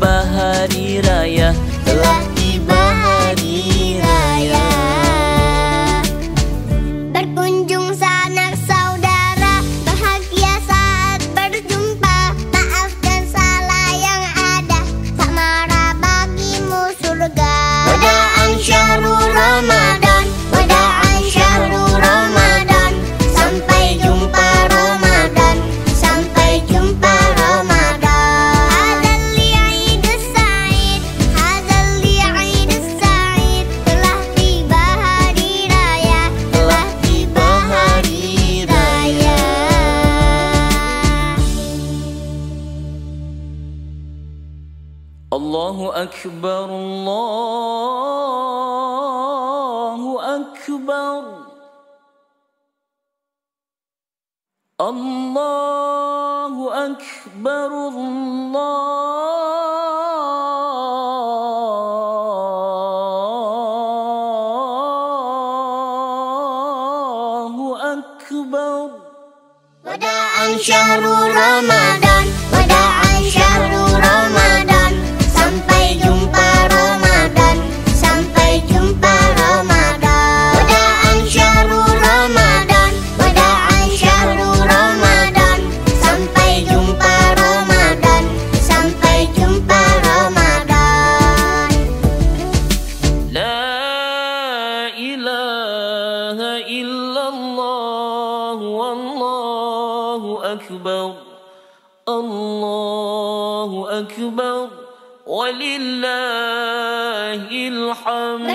bahari raya. Telah الله أكبر الله أكبر. الله أكبر الله أكبر. وداعا شهر رمضان. إلا الله والله أكبر الله أكبر ولله الحمد.